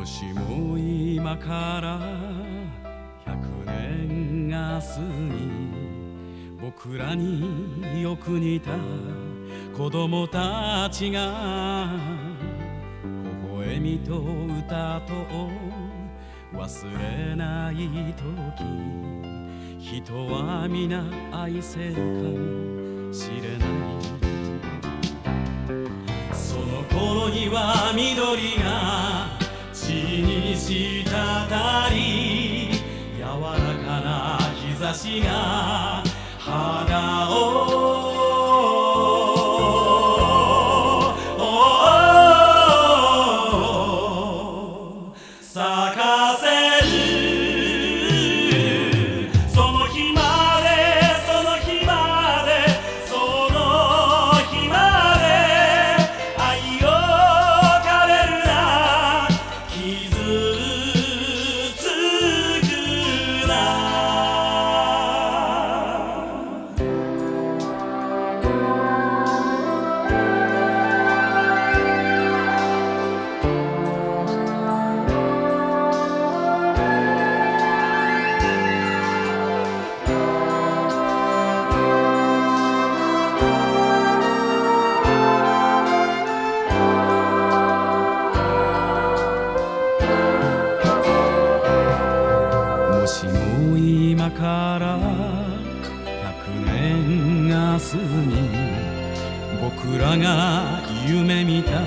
もしも今から100年が過ぎ僕らによく似た子供たちが微笑みと歌と忘れない時人は皆愛せるかもしれない。その頃には緑滴り柔らかな日差しが年が過ぎ僕らが夢見た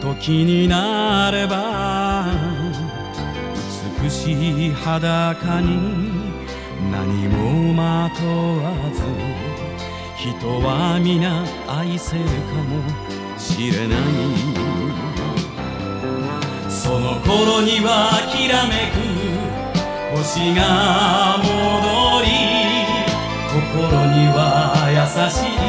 時になれば美しい裸に何もまとわず人は皆愛せるかもしれない。その頃にはきらめく星がしい